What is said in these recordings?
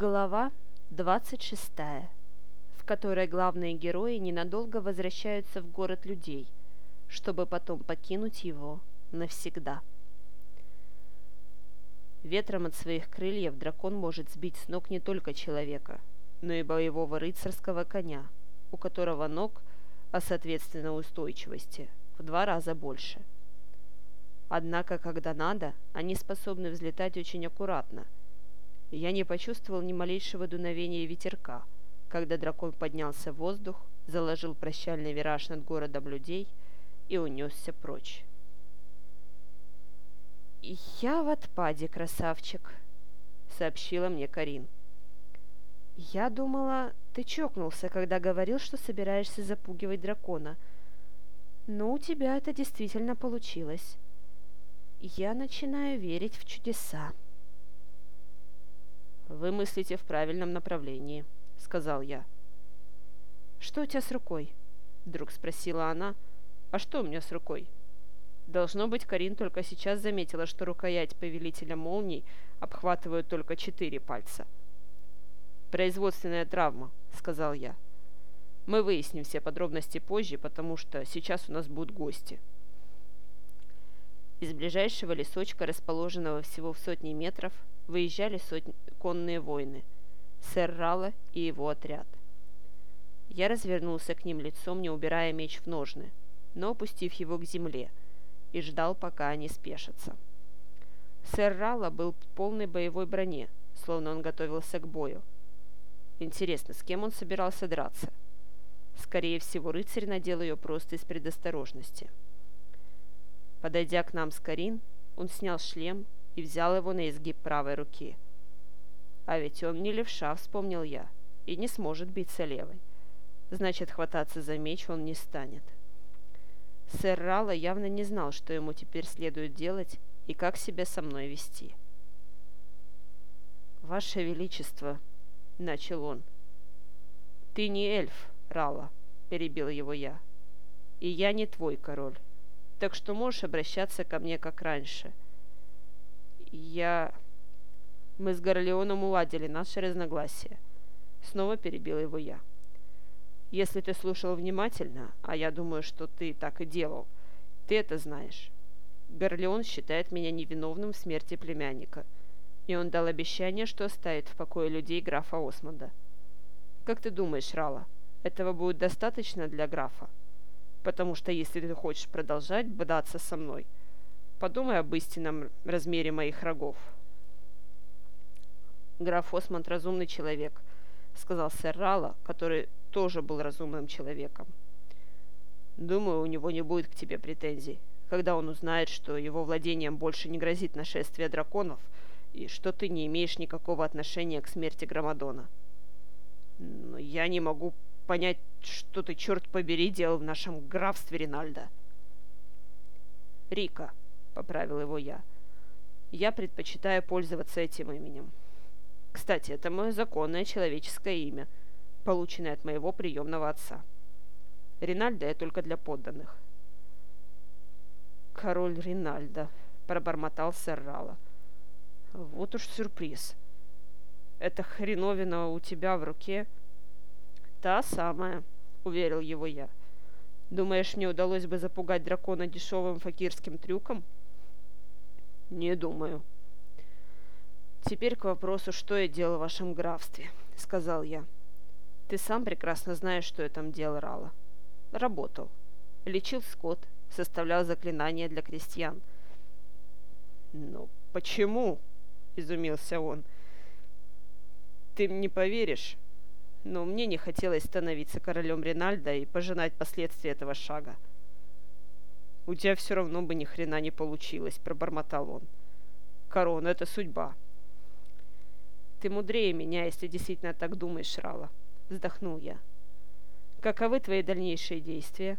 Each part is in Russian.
Глава 26, в которой главные герои ненадолго возвращаются в город людей, чтобы потом покинуть его навсегда. Ветром от своих крыльев дракон может сбить с ног не только человека, но и боевого рыцарского коня, у которого ног, а соответственно устойчивости, в два раза больше. Однако, когда надо, они способны взлетать очень аккуратно – я не почувствовал ни малейшего дуновения ветерка, когда дракон поднялся в воздух, заложил прощальный вираж над городом людей и унесся прочь. «Я в отпаде, красавчик», — сообщила мне Карин. «Я думала, ты чокнулся, когда говорил, что собираешься запугивать дракона. Но у тебя это действительно получилось. Я начинаю верить в чудеса». «Вы мыслите в правильном направлении», — сказал я. «Что у тебя с рукой?» — вдруг спросила она. «А что у меня с рукой?» Должно быть, Карин только сейчас заметила, что рукоять повелителя молний обхватывают только четыре пальца. «Производственная травма», — сказал я. «Мы выясним все подробности позже, потому что сейчас у нас будут гости». Из ближайшего лесочка, расположенного всего в сотни метров, выезжали сотни конные воины, сэр Рала и его отряд. Я развернулся к ним лицом, не убирая меч в ножны, но опустив его к земле, и ждал, пока они спешатся. Сэр Рала был в полной боевой броне, словно он готовился к бою. Интересно, с кем он собирался драться? Скорее всего, рыцарь надел ее просто из предосторожности. Подойдя к нам с Карин, он снял шлем и взял его на изгиб правой руки. А ведь он не левша, вспомнил я, и не сможет биться левой. Значит, хвататься за меч он не станет. Сэр Рала явно не знал, что ему теперь следует делать и как себя со мной вести. «Ваше Величество», — начал он. «Ты не эльф, Рала», — перебил его я. «И я не твой король, так что можешь обращаться ко мне как раньше». Я... Мы с Горлеоном уладили наши разногласия. Снова перебил его я. Если ты слушал внимательно, а я думаю, что ты так и делал, ты это знаешь. Горлеон считает меня невиновным в смерти племянника, и он дал обещание, что оставит в покое людей графа Осмонда. Как ты думаешь, Рала, этого будет достаточно для графа? Потому что если ты хочешь продолжать бодаться со мной – Подумай об истинном размере моих рогов. Граф Осмонд разумный человек, сказал сэр Рала, который тоже был разумным человеком. Думаю, у него не будет к тебе претензий, когда он узнает, что его владением больше не грозит нашествие драконов и что ты не имеешь никакого отношения к смерти Громадона. Но я не могу понять, что ты, черт побери, делал в нашем графстве Ринальда. Рика, поправил его я. Я предпочитаю пользоваться этим именем. Кстати, это мое законное человеческое имя, полученное от моего приемного отца. Ринальдо я только для подданных. Король Ринальдо, пробормотал сэр Рала. Вот уж сюрприз. Эта хреновина у тебя в руке? Та самая, уверил его я. Думаешь, мне удалось бы запугать дракона дешевым факирским трюком? — «Не думаю». «Теперь к вопросу, что я делал в вашем графстве», — сказал я. «Ты сам прекрасно знаешь, что я там делал, Рала. Работал. Лечил скот, составлял заклинания для крестьян». «Но почему?» — изумился он. «Ты не поверишь, но мне не хотелось становиться королем Ринальда и пожинать последствия этого шага. «У тебя все равно бы ни хрена не получилось», — пробормотал он. «Корона — это судьба». «Ты мудрее меня, если действительно так думаешь, Рала», — вздохнул я. «Каковы твои дальнейшие действия?»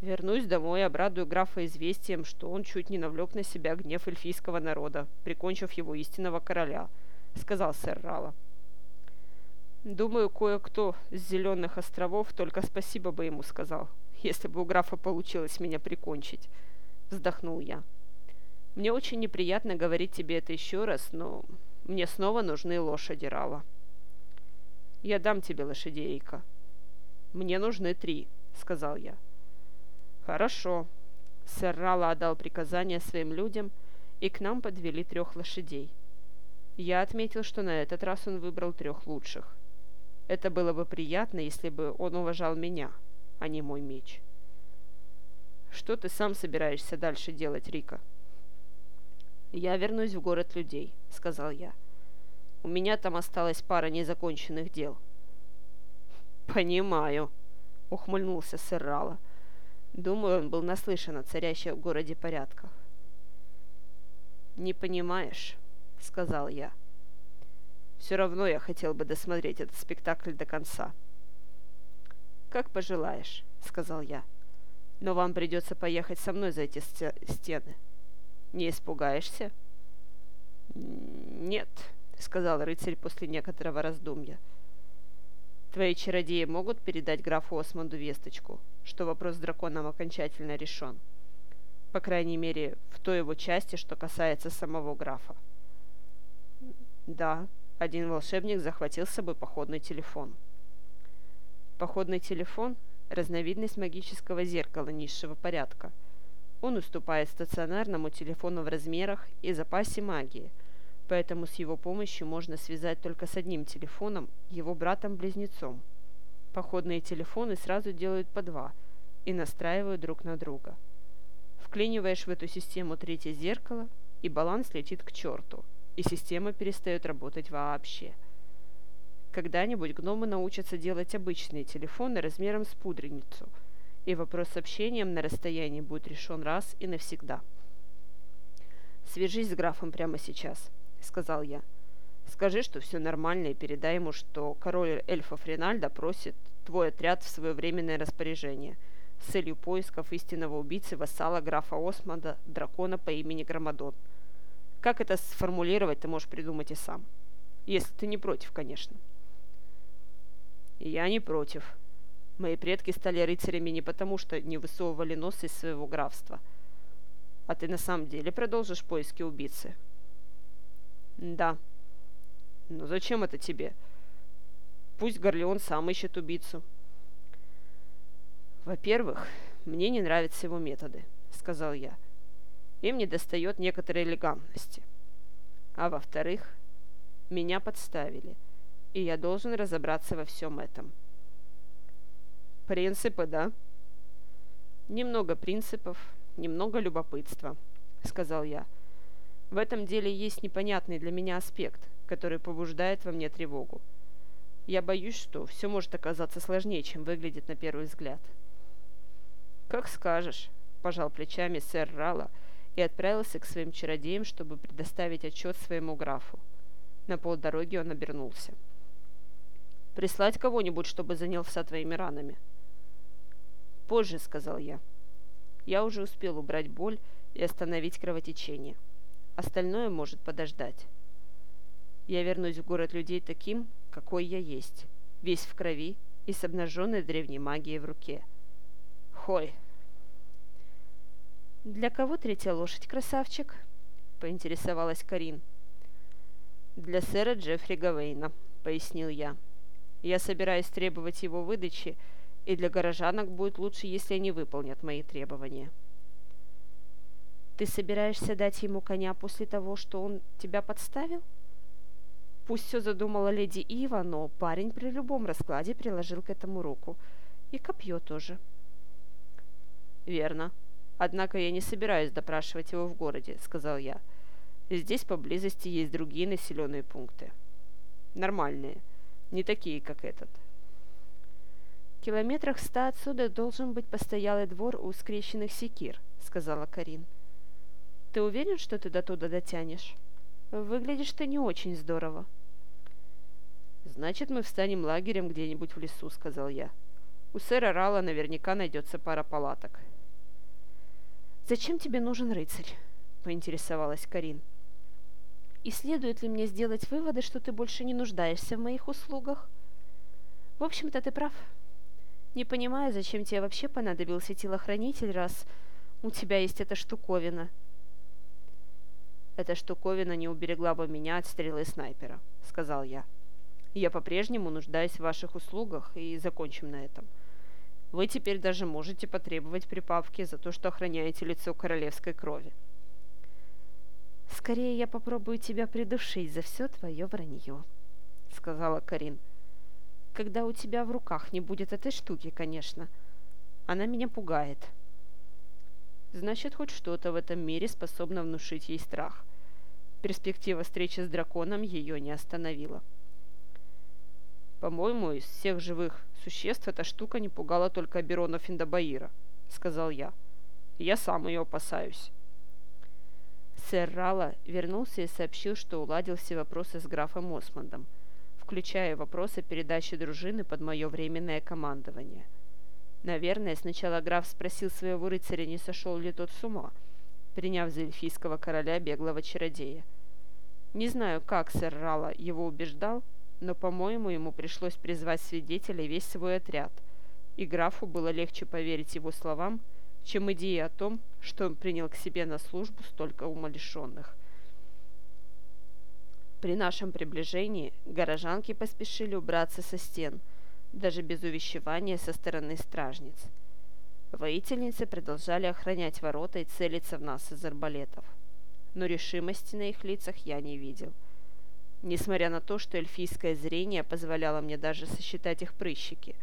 «Вернусь домой, обрадую графа известием, что он чуть не навлек на себя гнев эльфийского народа, прикончив его истинного короля», — сказал сэр Рала. «Думаю, кое-кто с Зеленых островов только спасибо бы ему сказал», если бы у графа получилось меня прикончить», — вздохнул я. «Мне очень неприятно говорить тебе это еще раз, но Мне снова нужны лошади, Рала. Я дам тебе лошадей, Рика. Мне нужны три, сказал я. Хорошо. Сэр Рала отдал приказание своим людям, и к нам подвели трех лошадей. Я отметил, что на этот раз он выбрал трех лучших. Это было бы приятно, если бы он уважал меня, а не мой меч. Что ты сам собираешься дальше делать, Рика? Я вернусь в город людей, сказал я. У меня там осталась пара незаконченных дел. Понимаю, ухмыльнулся сэр Рала. Думаю, он был наслышан о царящих в городе порядках. «Не понимаешь», — сказал я. «Все равно я хотел бы досмотреть этот спектакль до конца». «Как пожелаешь», — сказал я. «Но вам придется поехать со мной за эти стены. Не испугаешься?» «Нет», — сказал рыцарь после некоторого раздумья. «Твои чародеи могут передать графу Осмонду весточку, что вопрос с драконом окончательно решен. По крайней мере, в той его части, что касается самого графа». «Да», один волшебник захватил с собой походный телефон. Походный телефон – разновидность магического зеркала низшего порядка. Он уступает стационарному телефону в размерах и запасе магии – поэтому с его помощью можно связать только с одним телефоном, его братом-близнецом. Походные телефоны сразу делают по два и настраивают друг на друга. Вклиниваешь в эту систему третье зеркало, и баланс летит к черту, и система перестает работать вообще. Когда-нибудь гномы научатся делать обычные телефоны размером с пудреницу, и вопрос с общением на расстоянии будет решен раз и навсегда. Свяжись с графом прямо сейчас –— сказал я. «Скажи, что все нормально, и передай ему, что король эльфов Ринальда просит твой отряд в свое временное распоряжение с целью поисков истинного убийцы вассала графа Османда, дракона по имени Громадон. Как это сформулировать, ты можешь придумать и сам. Если ты не против, конечно». «Я не против. Мои предки стали рыцарями не потому, что не высовывали нос из своего графства. А ты на самом деле продолжишь поиски убийцы?» Да. Но зачем это тебе? Пусть Горлеон сам ищет убийцу. Во-первых, мне не нравятся его методы, сказал я. Им не достает некоторой элегантности. А во-вторых, меня подставили, и я должен разобраться во всем этом. Принципы, да? Немного принципов, немного любопытства, сказал я. В этом деле есть непонятный для меня аспект, который побуждает во мне тревогу. Я боюсь, что все может оказаться сложнее, чем выглядит на первый взгляд. «Как скажешь», – пожал плечами сэр Рала и отправился к своим чародеям, чтобы предоставить отчет своему графу. На полдороги он обернулся. «Прислать кого-нибудь, чтобы занялся твоими ранами?» «Позже», — сказал я. Я уже успел убрать боль и остановить кровотечение. Остальное может подождать. Я вернусь в город людей таким, какой я есть, весь в крови и с обнаженной древней магией в руке. Хой. «Для кого третья лошадь, красавчик?» — поинтересовалась Карин. «Для сэра Джеффри Гавейна», — пояснил я. «Я собираюсь требовать его выдачи, и для горожанок будет лучше, если они выполнят мои требования». Ты собираешься дать ему коня после того, что он тебя подставил? Пусть все задумала леди Ива, но парень при любом раскладе приложил к этому руку. И копье тоже. Верно. Однако я не собираюсь допрашивать его в городе, сказал я. Здесь поблизости есть другие населенные пункты. Нормальные. Не такие, как этот. Километрах ста отсюда должен быть постоялый двор у скрещенных секир, сказала Карин. Ты уверен, что ты до туда дотянешь? Выглядишь ты не очень здорово. Значит, мы встанем лагерем где-нибудь в лесу, сказал я. У сэра Рала наверняка найдется пара палаток. «Зачем тебе нужен рыцарь?» – поинтересовалась Карин. «И следует ли мне сделать выводы, что ты больше не нуждаешься в моих услугах?» «В общем-то, ты прав. Не понимаю, зачем тебе вообще понадобился телохранитель, раз у тебя есть эта штуковина – Эта штуковина не уберегла бы меня от стрелы снайпера», — сказал я. «Я по-прежнему нуждаюсь в ваших услугах, и закончим на этом. Вы теперь даже можете потребовать припавки за то, что охраняете лицо королевской крови». «Скорее я попробую тебя придушить за все твое вранье», — сказала Карин. «Когда у тебя в руках не будет этой штуки, конечно. Она меня пугает». Значит, хоть что-то в этом мире способно внушить ей страх. Перспектива встречи с драконом ее не остановила. «По-моему, из всех живых существ эта штука не пугала только Аберона Финдабаира», — сказал я. «Я сам ее опасаюсь». Сэр Рала вернулся и сообщил, что уладил все вопросы с графом Осмондом, включая вопросы передачи дружины под мое временное командование — Наверное, сначала граф спросил своего рыцаря, не сошел ли тот с ума, приняв за эльфийского короля беглого чародея. Не знаю, как сэр Рала его убеждал, но, по-моему, ему пришлось призвать свидетелей весь свой отряд, и графу было легче поверить его словам, чем идее о том, что он принял к себе на службу столько умалишенных. При нашем приближении горожанки поспешили убраться со стен – даже без увещевания со стороны стражниц. Воительницы продолжали охранять ворота и целиться в нас из арбалетов. Но решимости на их лицах я не видел. Несмотря на то, что эльфийское зрение позволяло мне даже сосчитать их прыщики.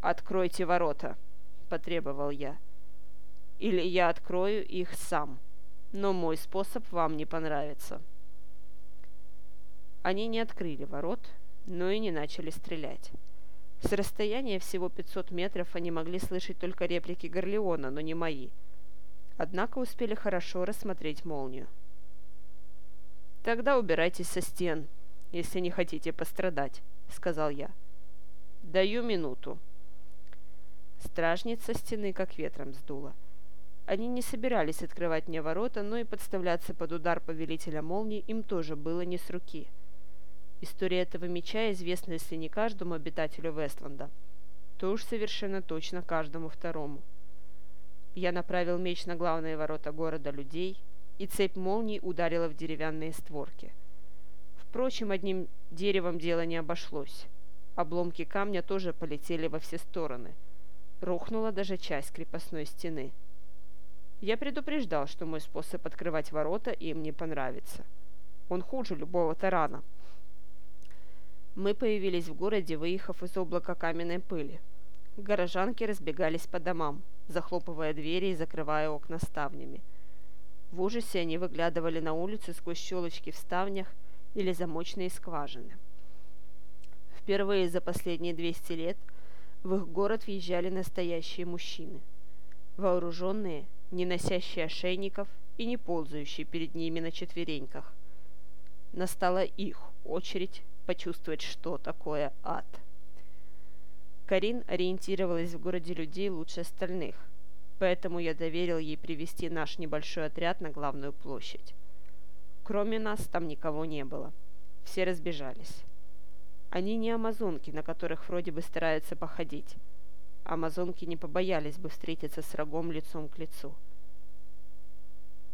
«Откройте ворота!» – потребовал я. «Или я открою их сам, но мой способ вам не понравится». Они не открыли ворот, но и не начали стрелять. С расстояния всего 500 метров они могли слышать только реплики Горлеона, но не мои. Однако успели хорошо рассмотреть молнию. «Тогда убирайтесь со стен, если не хотите пострадать», — сказал я. «Даю минуту». Стражница стены как ветром сдула. Они не собирались открывать мне ворота, но и подставляться под удар повелителя молнии им тоже было не с руки — История этого меча известна, если не каждому обитателю Вестланда, то уж совершенно точно каждому второму. Я направил меч на главные ворота города людей, и цепь молний ударила в деревянные створки. Впрочем, одним деревом дело не обошлось. Обломки камня тоже полетели во все стороны. Рухнула даже часть крепостной стены. Я предупреждал, что мой способ открывать ворота им не понравится. Он хуже любого тарана — мы появились в городе, выехав из облака каменной пыли. Горожанки разбегались по домам, захлопывая двери и закрывая окна ставнями. В ужасе они выглядывали на улицу сквозь щелочки в ставнях или замочные скважины. Впервые за последние 200 лет в их город въезжали настоящие мужчины. Вооруженные, не носящие ошейников и не ползающие перед ними на четвереньках. Настала их очередь почувствовать, что такое ад. Карин ориентировалась в городе людей лучше остальных, поэтому я доверил ей привести наш небольшой отряд на главную площадь. Кроме нас там никого не было. Все разбежались. Они не амазонки, на которых вроде бы стараются походить. Амазонки не побоялись бы встретиться с врагом лицом к лицу.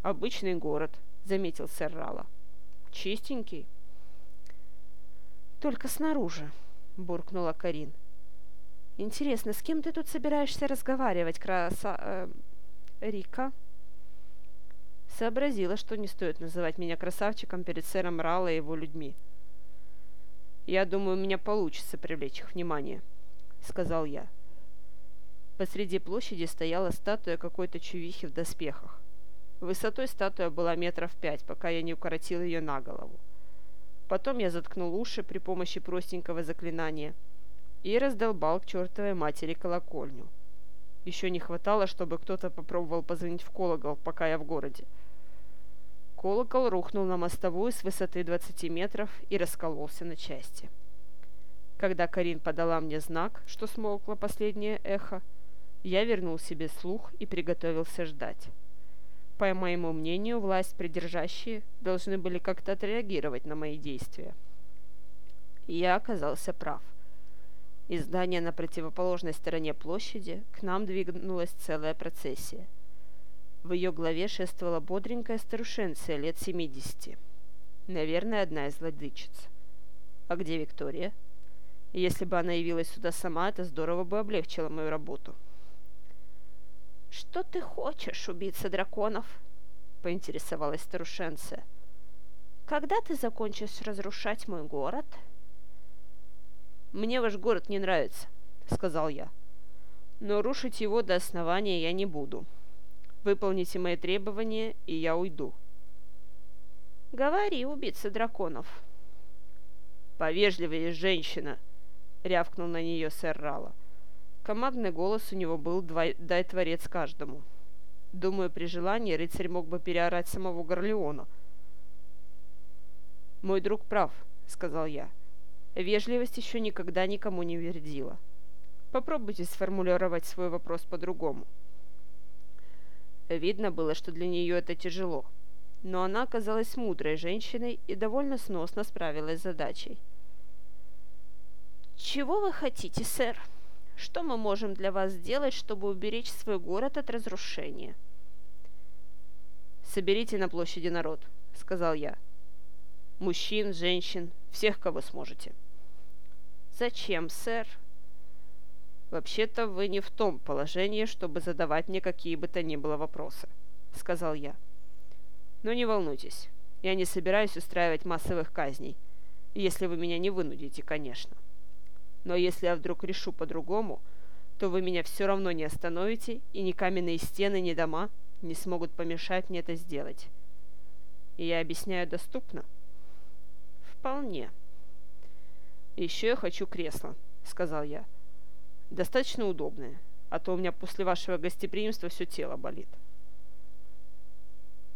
«Обычный город», — заметил сэр Рала. «Чистенький, «Только снаружи», — буркнула Карин. «Интересно, с кем ты тут собираешься разговаривать, краса... Э, Рика?» Сообразила, что не стоит называть меня красавчиком перед сэром Ралло и его людьми. «Я думаю, у меня получится привлечь их внимание», — сказал я. Посреди площади стояла статуя какой-то чувихи в доспехах. Высотой статуя была метров пять, пока я не укоротил ее на голову. Потом я заткнул уши при помощи простенького заклинания и раздолбал к чертовой матери колокольню. Еще не хватало, чтобы кто-то попробовал позвонить в колокол, пока я в городе. Колокол рухнул на мостовую с высоты 20 метров и раскололся на части. Когда Карин подала мне знак, что смолкло последнее эхо, я вернул себе слух и приготовился ждать. По моему мнению, власть придержащие должны были как-то отреагировать на мои действия. И я оказался прав. Из здания на противоположной стороне площади к нам двинулась целая процессия. В ее голове шествовала бодренькая старушенция лет семидесяти. Наверное, одна из владычиц. А где Виктория? Если бы она явилась сюда сама, это здорово бы облегчило мою работу. «Что ты хочешь, убийца драконов?» — поинтересовалась старушенция. «Когда ты закончишь разрушать мой город?» «Мне ваш город не нравится», — сказал я. «Но рушить его до основания я не буду. Выполните мои требования, и я уйду». «Говори, убийца драконов». «Повежливее, женщина!» — рявкнул на нее сэр Рала. Командный голос у него был «дай творец каждому». Думаю, при желании рыцарь мог бы переорать самого Горлеона. «Мой друг прав», — сказал я. «Вежливость еще никогда никому не вредила. Попробуйте сформулировать свой вопрос по-другому». Видно было, что для нее это тяжело — но она оказалась мудрой женщиной и довольно сносно справилась с задачей. «Чего вы хотите, сэр? Что мы можем для вас сделать, чтобы уберечь свой город от разрушения?» «Соберите на площади народ», — сказал я. «Мужчин, женщин, всех, кого сможете». «Зачем, сэр?» «Вообще-то вы не в том положении, чтобы задавать мне какие бы то ни было вопросы», — сказал я. Но не волнуйтесь, я не собираюсь устраивать массовых казней, если вы меня не вынудите, конечно. Но если я вдруг решу по-другому, то вы меня все равно не остановите, и ни каменные стены, ни дома не смогут помешать мне это сделать. И я объясняю доступно? Вполне. Еще я хочу кресло, сказал я. Достаточно удобное, а то у меня после вашего гостеприимства все тело болит. —